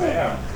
เ